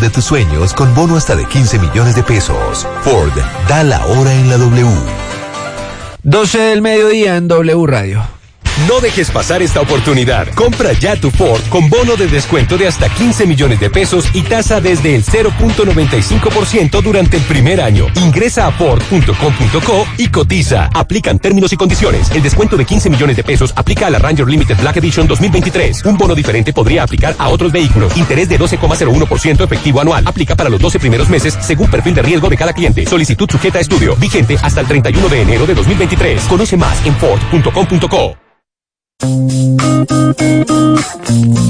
de tus sueños con bono hasta de 15 millones de pesos. Ford da la hora en la W. 12 del mediodía en W Radio. No dejes pasar esta oportunidad. Compra ya tu Ford con bono de descuento de hasta 15 millones de pesos y tasa desde el 0.95% durante el primer año. Ingresa a Ford.com.co y cotiza. Aplican términos y condiciones. El descuento de 15 millones de pesos aplica a la Ranger Limited Black Edition 2023. Un bono diferente podría aplicar a otros vehículos. Interés de 12,01% efectivo anual. Aplica para los 12 primeros meses según perfil de riesgo de cada cliente. Solicitud sujeta a estudio. Vigente hasta el 31 de enero de 2023. Conoce más en Ford.com.co. Thank you.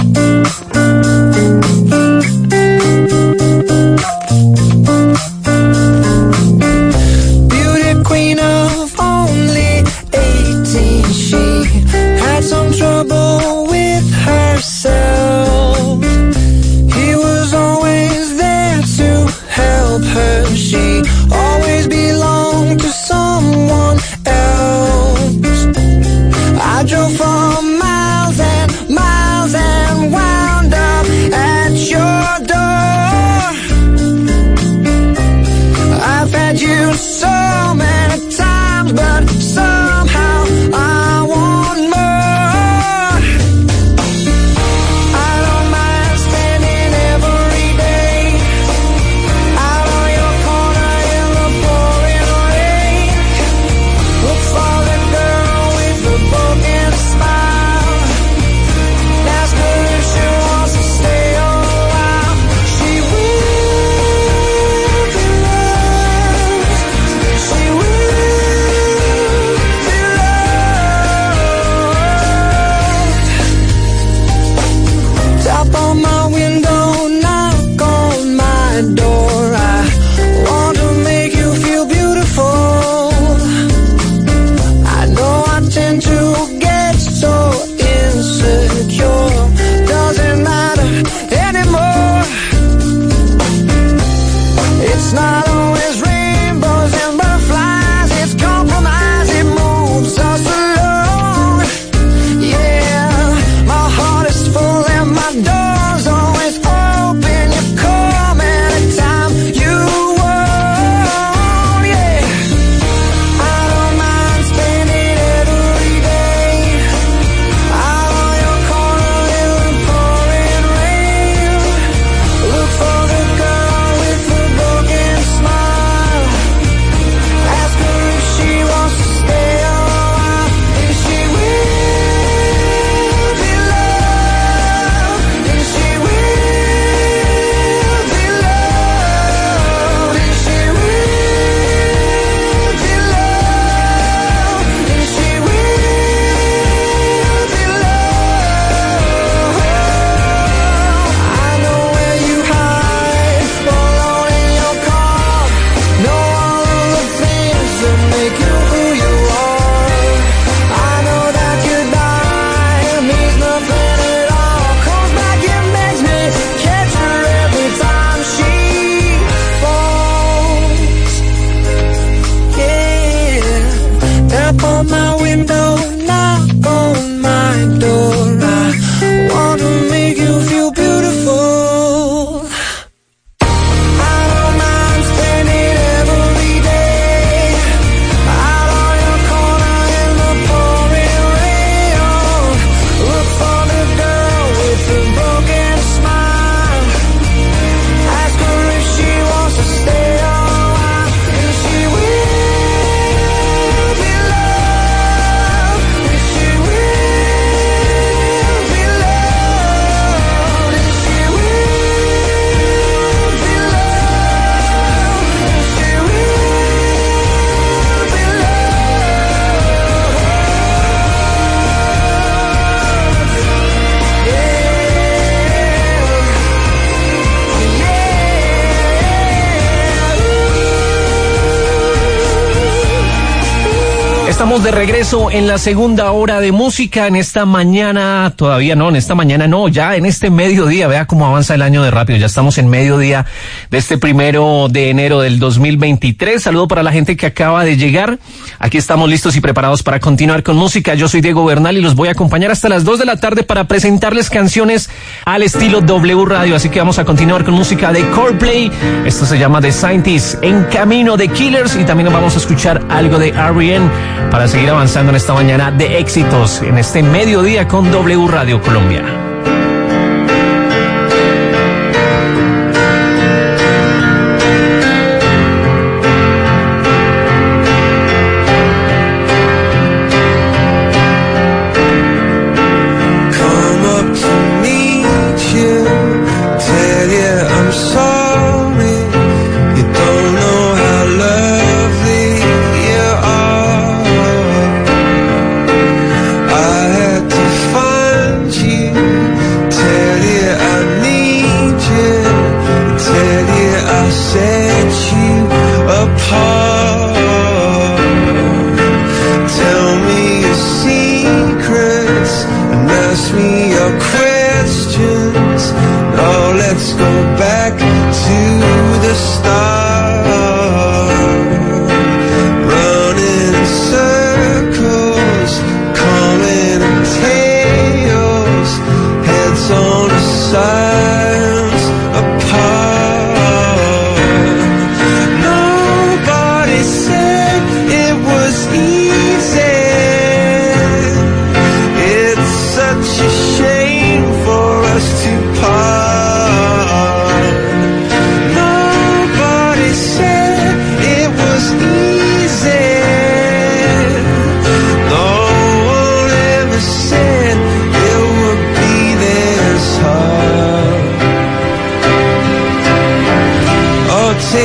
En la segunda hora de música en esta mañana, todavía no, en esta mañana no, ya en este mediodía, vea cómo avanza el año de rápido, ya estamos en mediodía de este primero de enero del 2023. Saludo para la gente que acaba de llegar. Aquí estamos listos y preparados para continuar con música. Yo soy Diego Bernal y los voy a acompañar hasta las 2 de la tarde para presentarles canciones al estilo W Radio. Así que vamos a continuar con música de Coreplay. Esto se llama The Scientists en camino de Killers y también vamos a escuchar algo de R.E.M para seguir avanzando en esta mañana de éxitos en este mediodía con W Radio Colombia.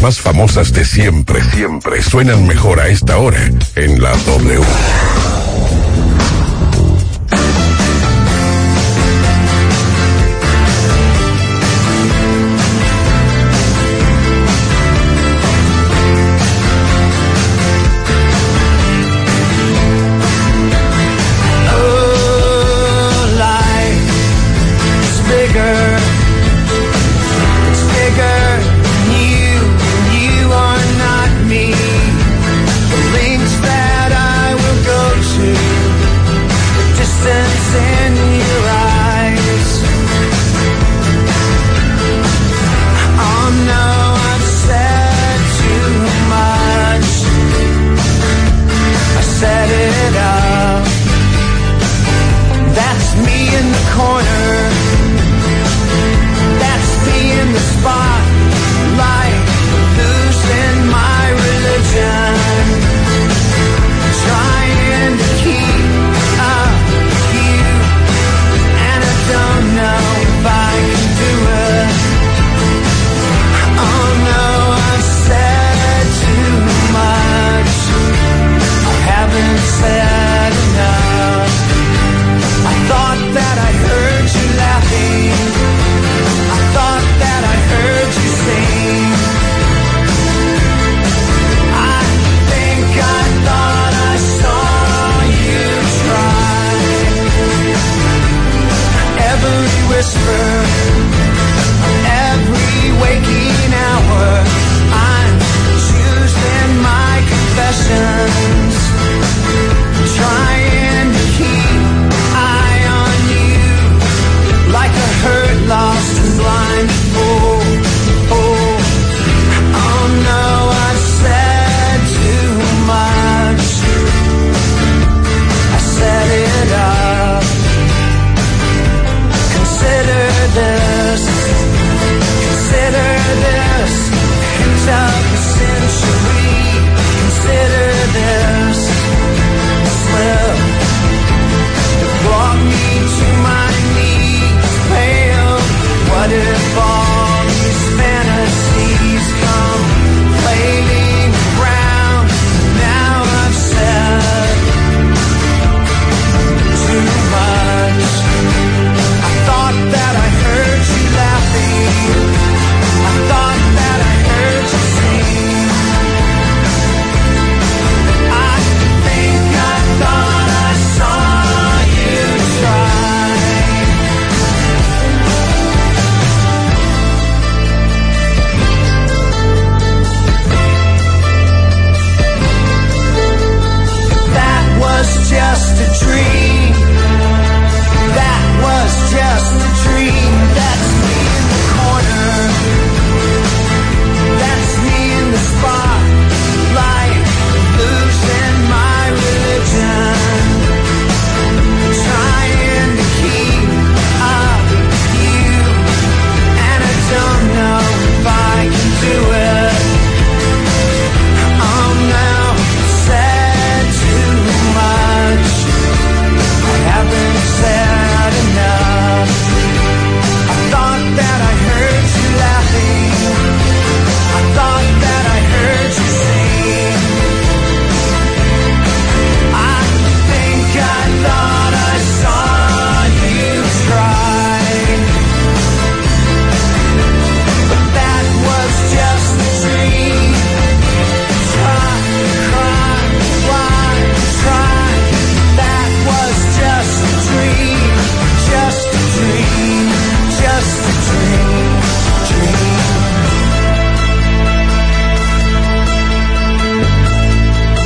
más famosas de siempre, siempre suenan mejor a esta hora en la W.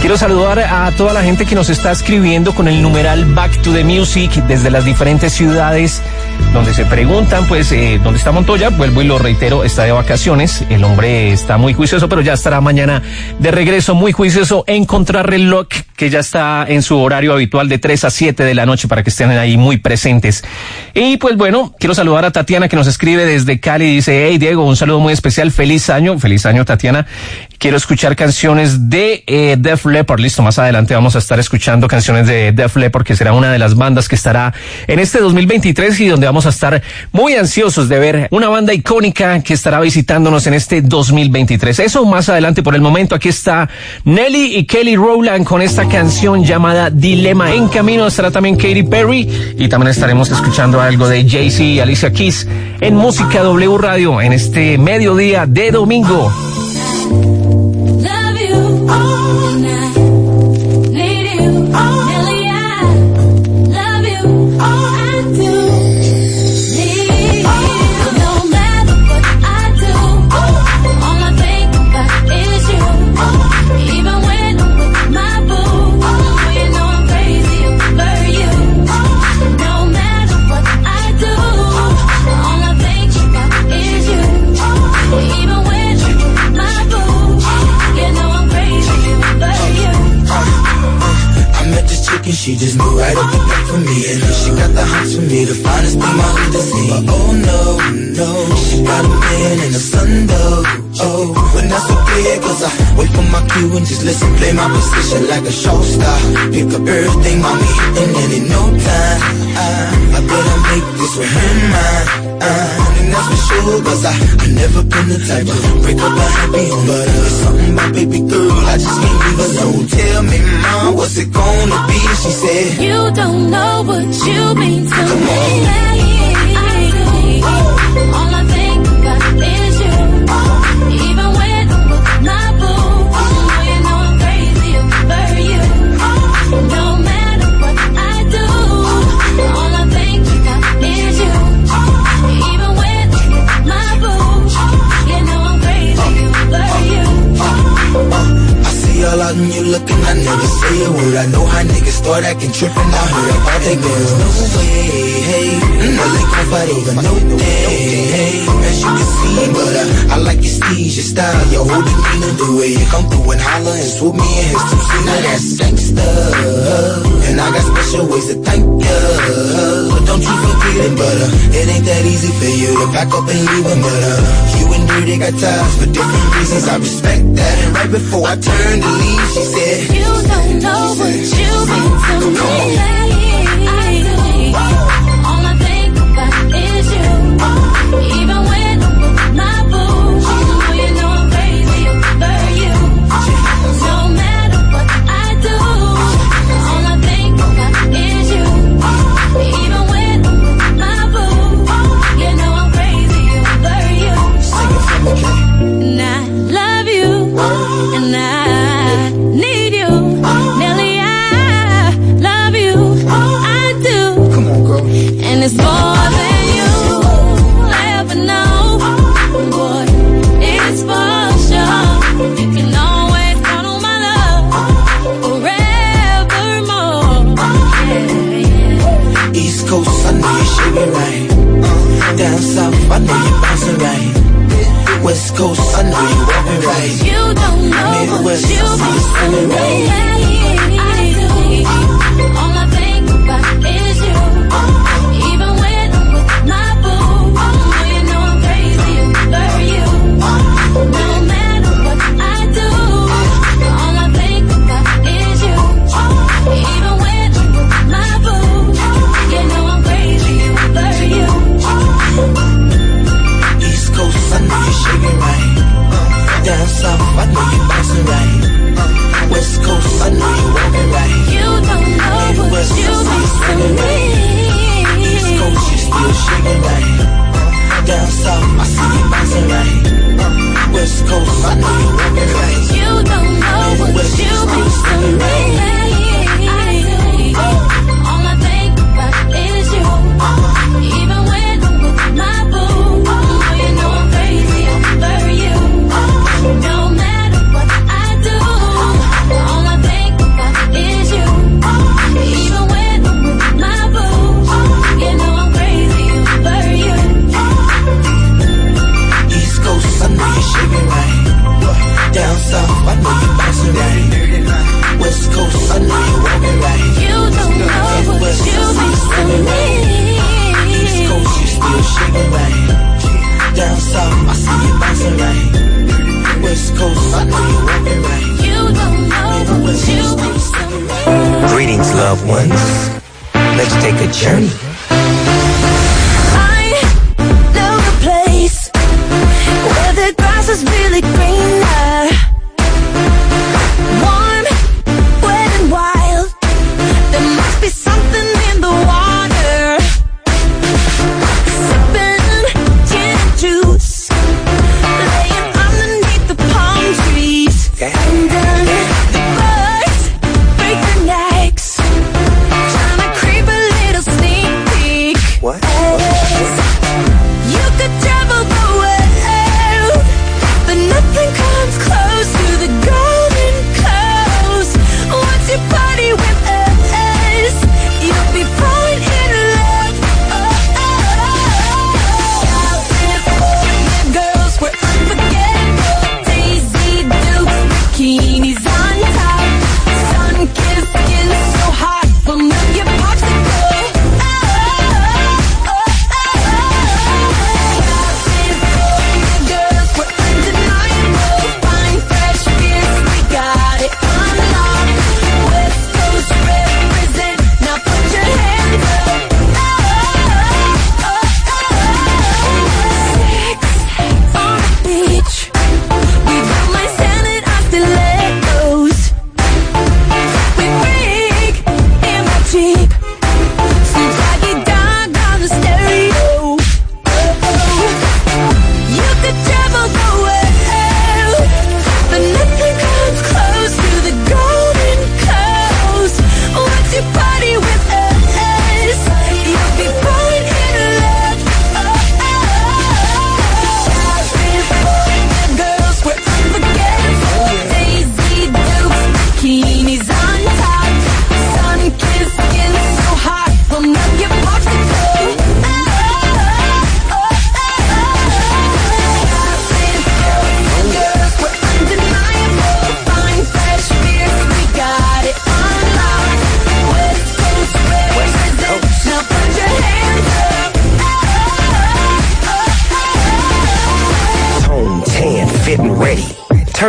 quiero saludar a toda la gente que nos está escribiendo con el numeral Back to the Music desde las diferentes ciudades donde se preguntan, pues, eh, ¿dónde está Montoya? Vuelvo y lo reitero, está de vacaciones. El hombre está muy juicioso, pero ya estará mañana de regreso, muy juicioso en Contrarreloj, que ya está en su horario habitual de 3 a 7 de la noche para que estén ahí muy presentes. Y pues bueno, quiero saludar a Tatiana que nos escribe desde Cali. Dice, hey Diego, un saludo muy especial. Feliz año. Feliz año, Tatiana. Quiero escuchar canciones de eh, Def Leppard. Listo, más adelante vamos a estar escuchando canciones de Def Leppard, que será una de las bandas que estará en este 2023 y donde vamos a estar muy ansiosos de ver una banda icónica que estará visitándonos en este 2023. Eso más adelante por el momento. Aquí está Nelly y Kelly Rowland con esta canción llamada Dilema. En camino estará también Katy Perry y también estaremos escuchando algo de Jay-Z y Alicia Keys en Música W Radio en este mediodía de domingo. She just moved right up the back for me. And she got the hots for me, the finest thing I ever seen But oh no, no, she got a man and a son though Oh, but that's okay cause I wait for my cue and just listen Play my position like a show star Pick up everything, mommy, and then in no time. I, I make this with her mine And that's for sure cause I, I never been the type to break up a happy home But uh, it's something about baby girl, I just can't leave alone Tell me mom, what's it gonna be? She said You don't know what you mean to me. I do. All I think all out and you looking, I never say a word. I know how niggas start acting tripping. I heard about that girl. No way, hey. No, they gon' fight over no day, hey. As you can see, but uh, I like your steez, your style, your whole demeanor, the way you come through and holler and swoop me in his two seater. Now that's gangsta, and I got special ways to thank ya. But don't you forget it, but uh, it ain't that easy for you to back up and leave him. But uh, you and Dirty got ties for different reasons. I respect that. And right before I turn to leave, she said. You don't know what you mean to me.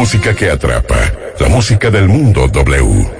Música que atrapa. La música del mundo W.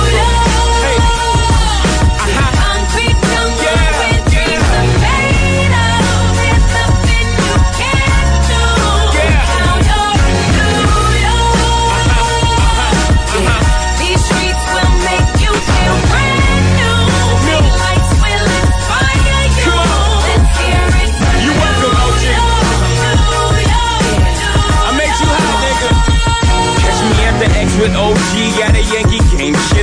With OG at a Yankee game.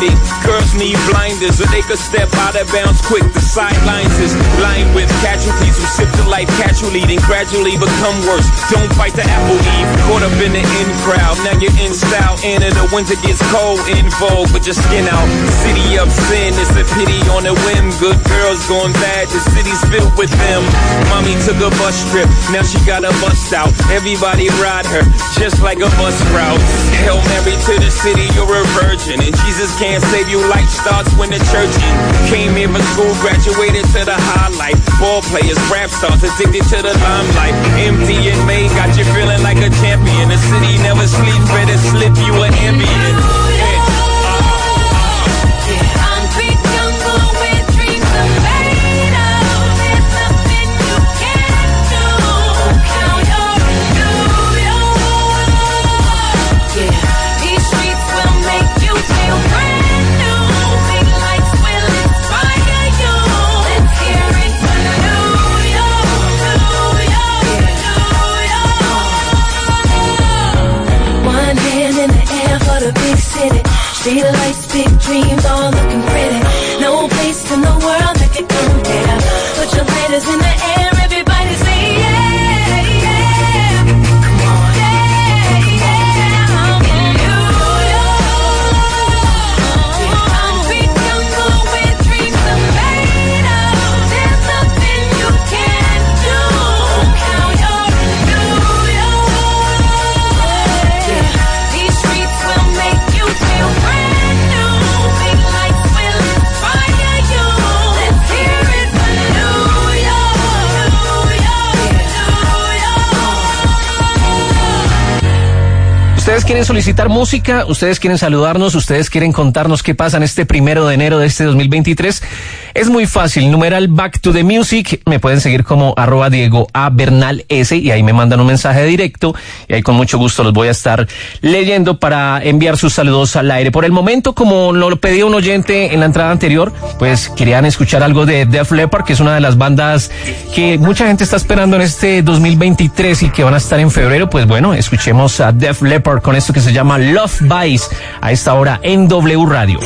me. Girl, need blinders so they could step out of bounds quick. The sidelines is lined with casualties who sip the life casually, then gradually become worse. Don't fight the apple eve, caught up in the in crowd. Now you're in style, and in the winter gets cold in vogue, but your skin out. City of sin, it's a pity on a whim. Good girls going bad, the city's filled with them. Mommy took a bus trip, now she got a bust out. Everybody ride her, just like a bus route. Hail Mary to the city, you're a virgin. And Jesus can't save you, starts when the church in. Came here for school, graduated to the highlight. Ball players, rap stars, addicted to the limelight. Empty and May got you feeling like a champion. The city never sleeps, better slip you an ambient. see the quieren solicitar música, ustedes quieren saludarnos, ustedes quieren contarnos qué pasa en este primero de enero de este 2023. Es muy fácil, numeral Back to the Music, me pueden seguir como arroba Diego A Bernal S y ahí me mandan un mensaje directo y ahí con mucho gusto los voy a estar leyendo para enviar sus saludos al aire. Por el momento, como lo pedía un oyente en la entrada anterior, pues querían escuchar algo de Def Leppard, que es una de las bandas que mucha gente está esperando en este 2023 y que van a estar en febrero. Pues bueno, escuchemos a Def Leppard con esto que se llama Love Vice a esta hora en W Radio.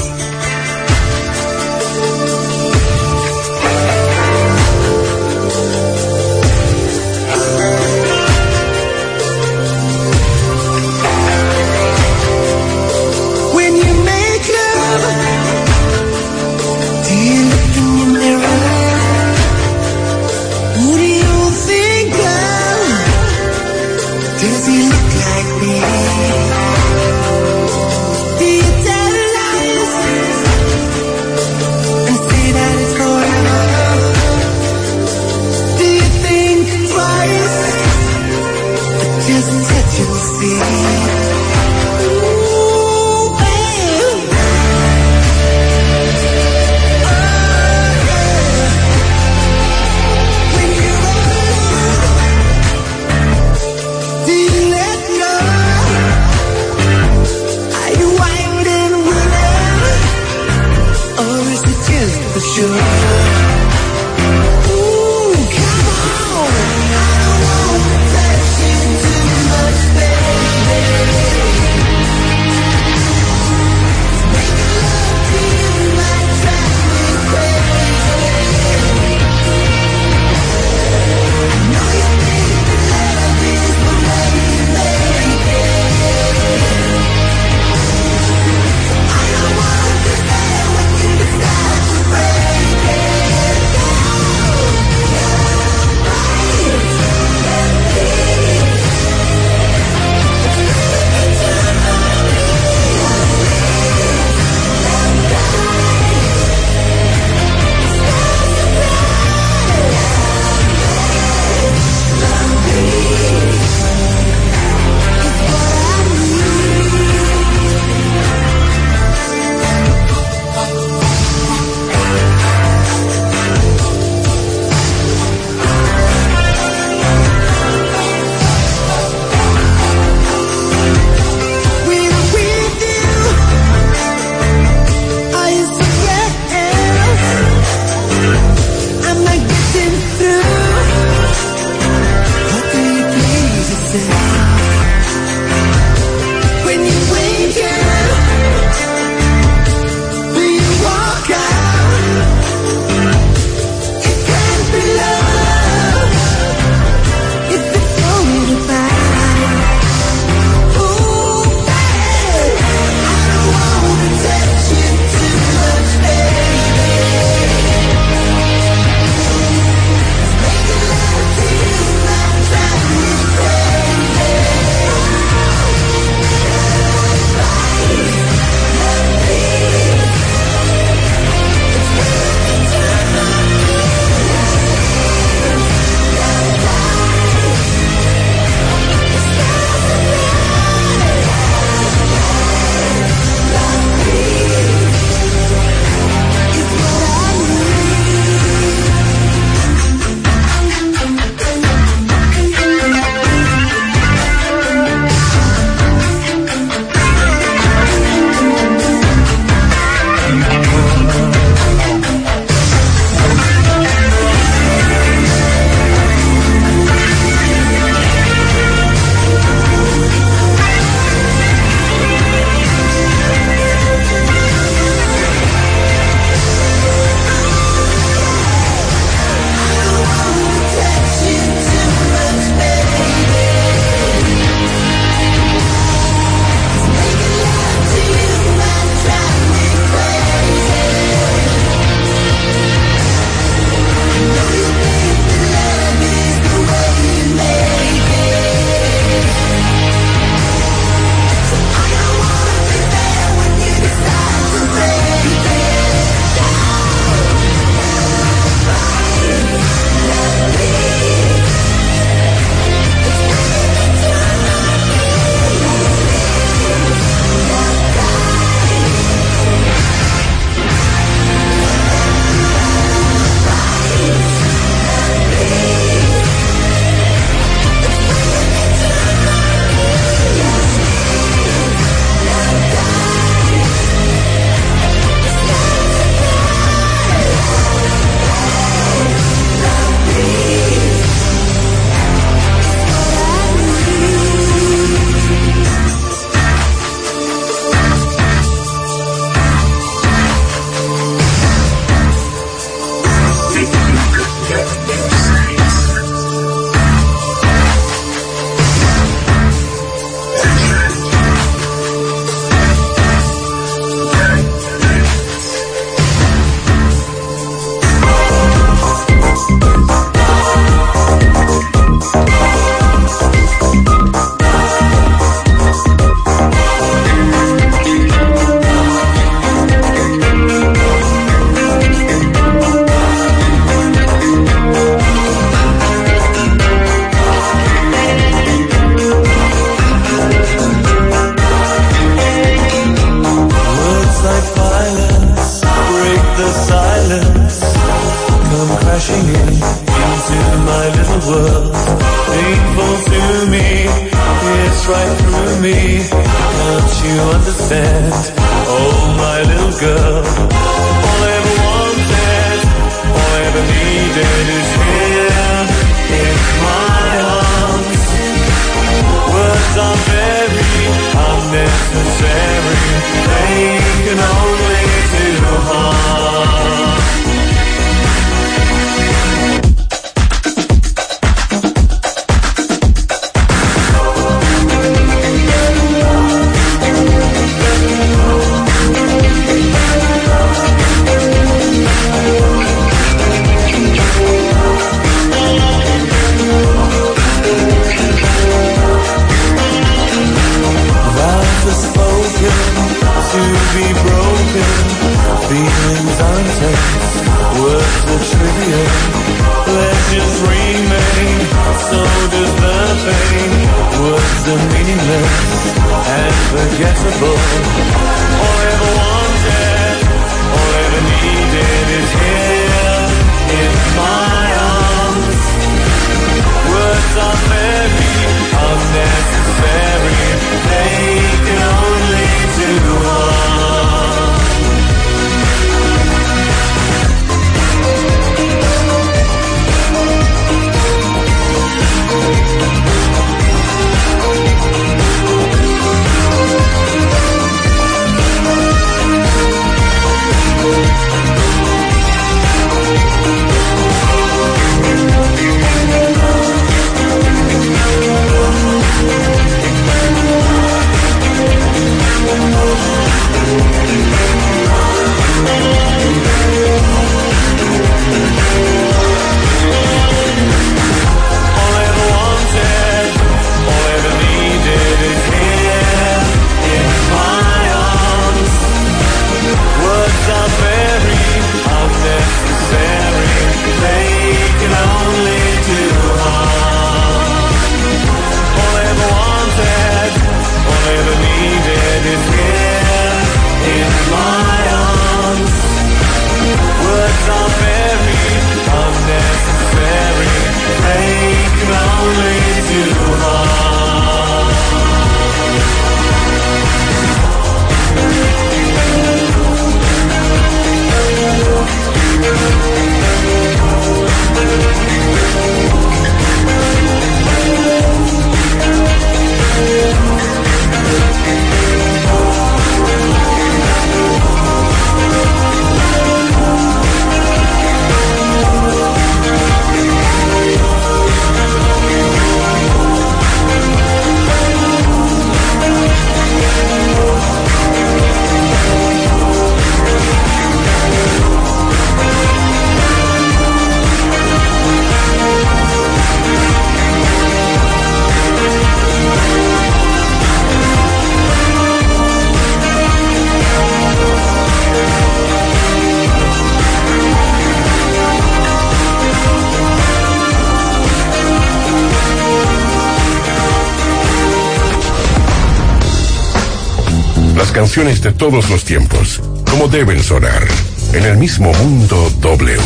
de todos los tiempos, como deben sonar, en el mismo mundo W.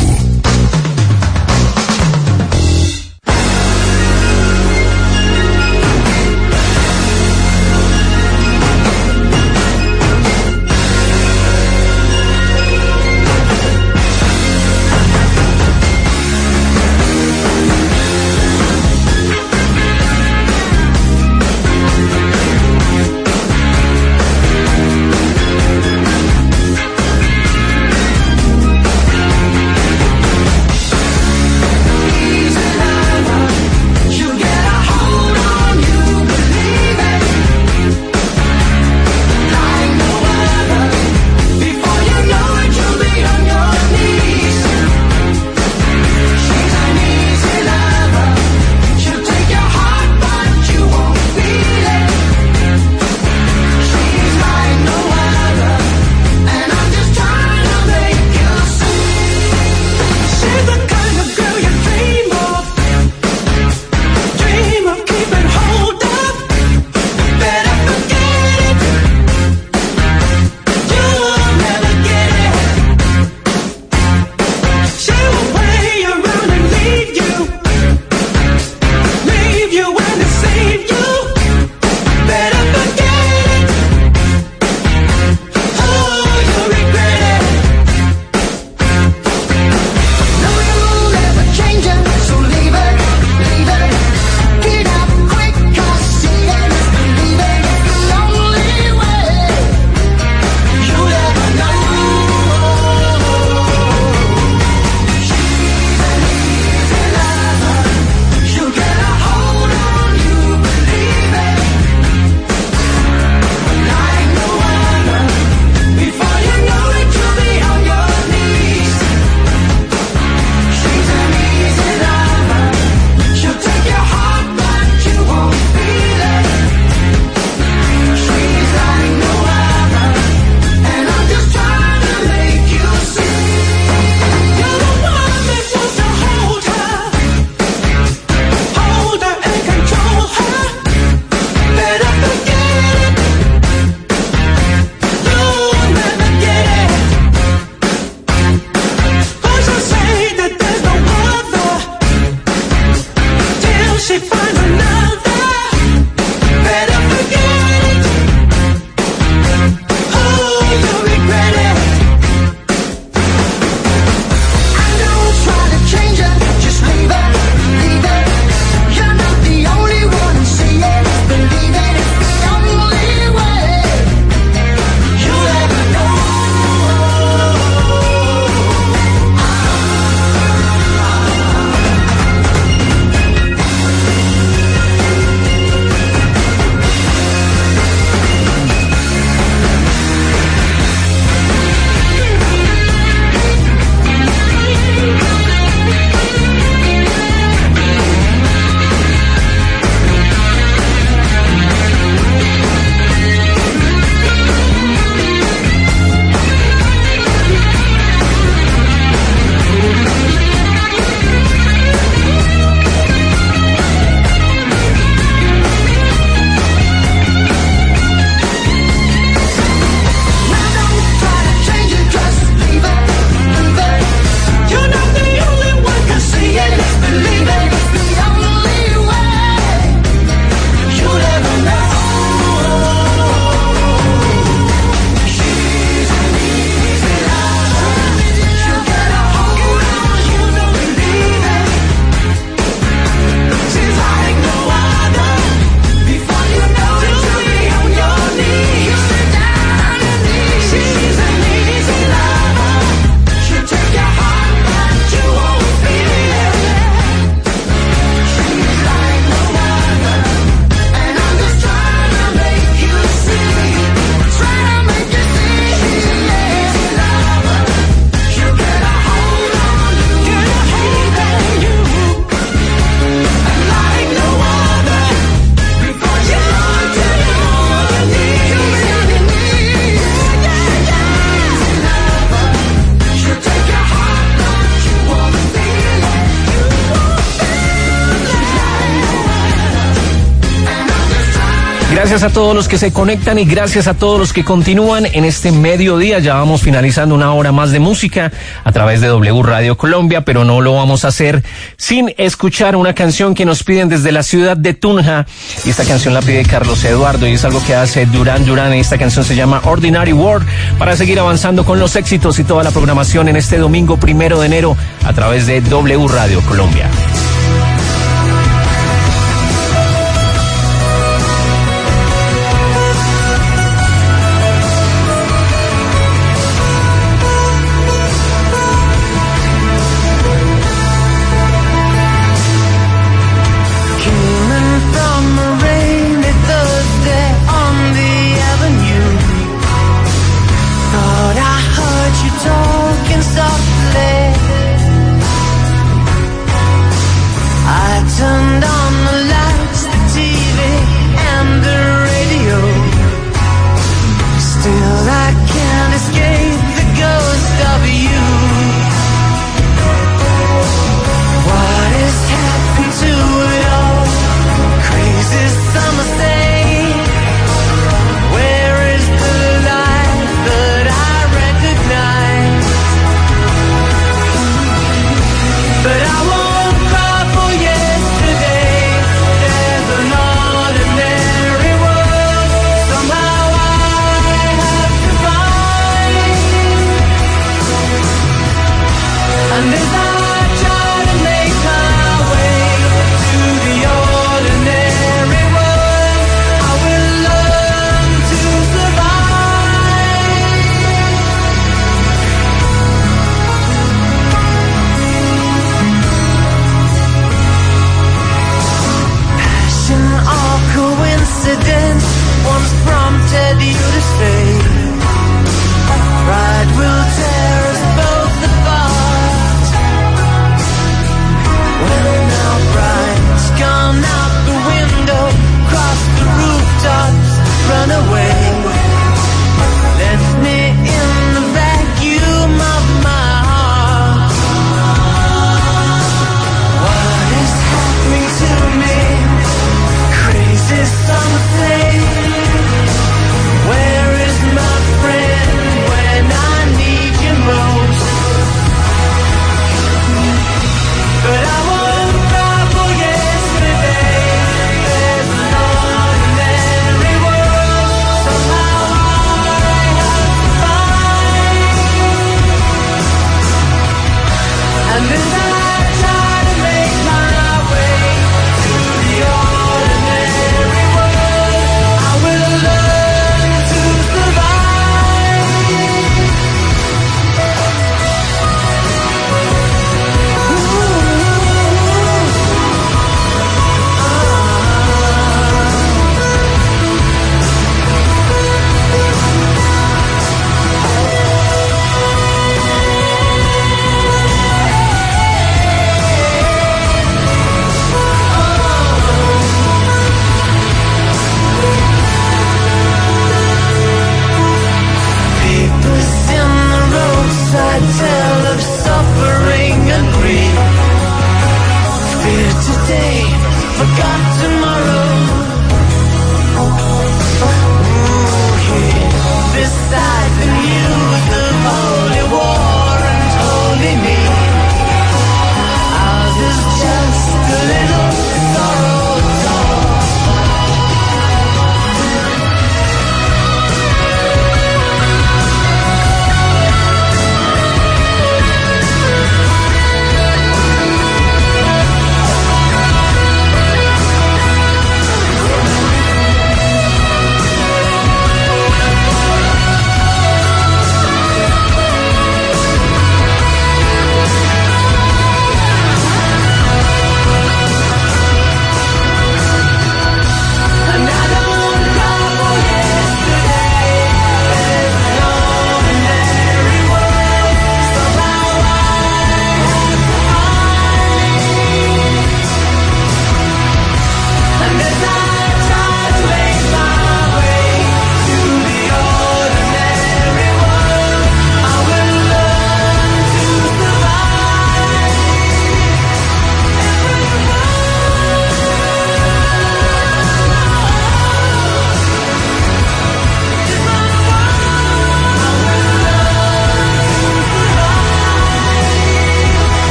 Gracias a todos los que se conectan y gracias a todos los que continúan en este mediodía. Ya vamos finalizando una hora más de música a través de W Radio Colombia, pero no lo vamos a hacer sin escuchar una canción que nos piden desde la ciudad de Tunja. Y esta canción la pide Carlos Eduardo y es algo que hace Durán Durán. Y esta canción se llama Ordinary World para seguir avanzando con los éxitos y toda la programación en este domingo primero de enero a través de W Radio Colombia.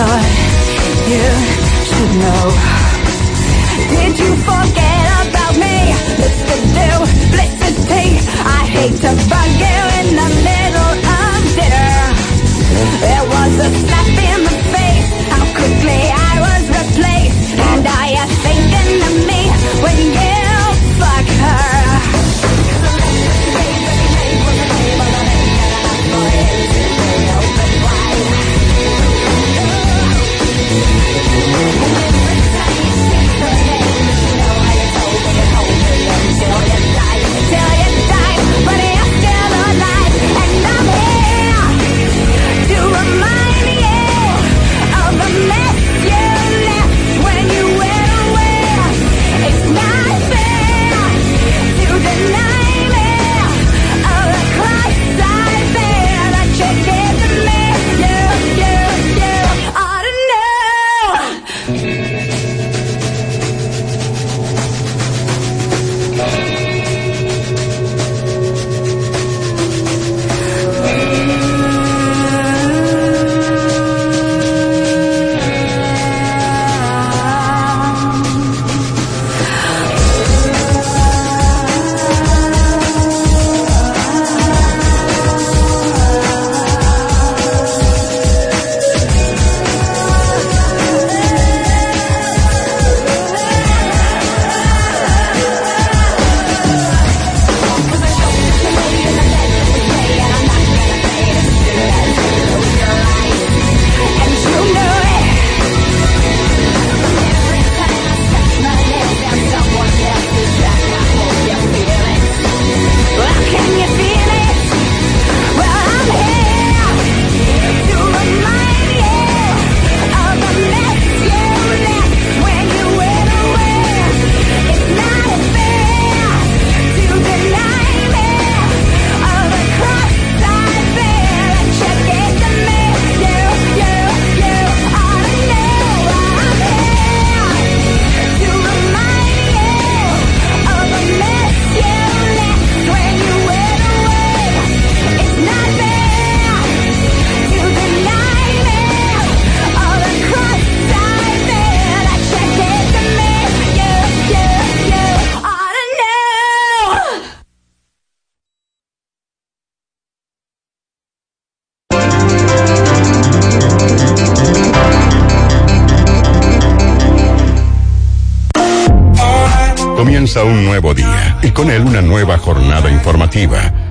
Thought you should know. Did you forget about me? Mr. Duplicity. I hate to bug you in the middle of dinner. There was a slap in the face. How quickly I was con él una nueva jornada informativa.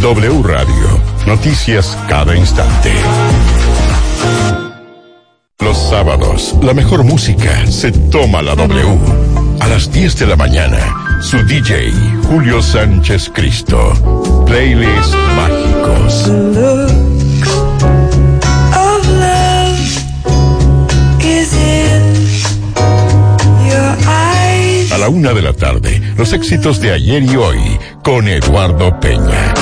W Radio, noticias cada instante. Los sábados, la mejor música se toma la W. A las 10 de la mañana, su DJ, Julio Sánchez Cristo. Playlist mágicos. La una de la tarde, los éxitos de ayer y hoy, con Eduardo Peña.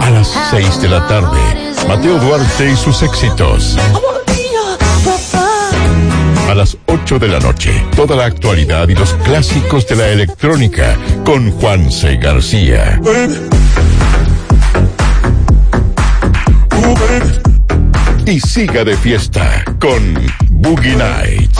A las 6 de la tarde, Mateo Duarte y sus éxitos. A las 8 de la noche, toda la actualidad y los clásicos de la electrónica con Juan C. García. Y siga de fiesta con Boogie Nights.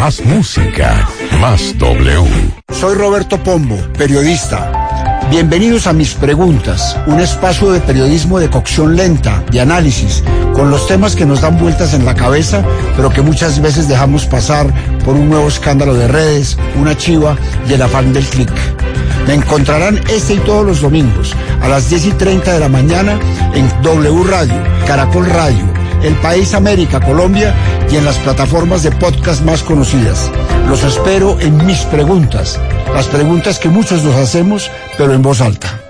Más música, más W. Soy Roberto Pombo, periodista. Bienvenidos a Mis Preguntas, un espacio de periodismo de cocción lenta, de análisis, con los temas que nos dan vueltas en la cabeza, pero que muchas veces dejamos pasar por un nuevo escándalo de redes, una chiva y el afán del clic. Me encontrarán este y todos los domingos a las 10 y 30 de la mañana en W Radio, Caracol Radio, El País América, Colombia y en las plataformas de podcast más conocidas. Los espero en mis preguntas, las preguntas que muchos nos hacemos, pero en voz alta.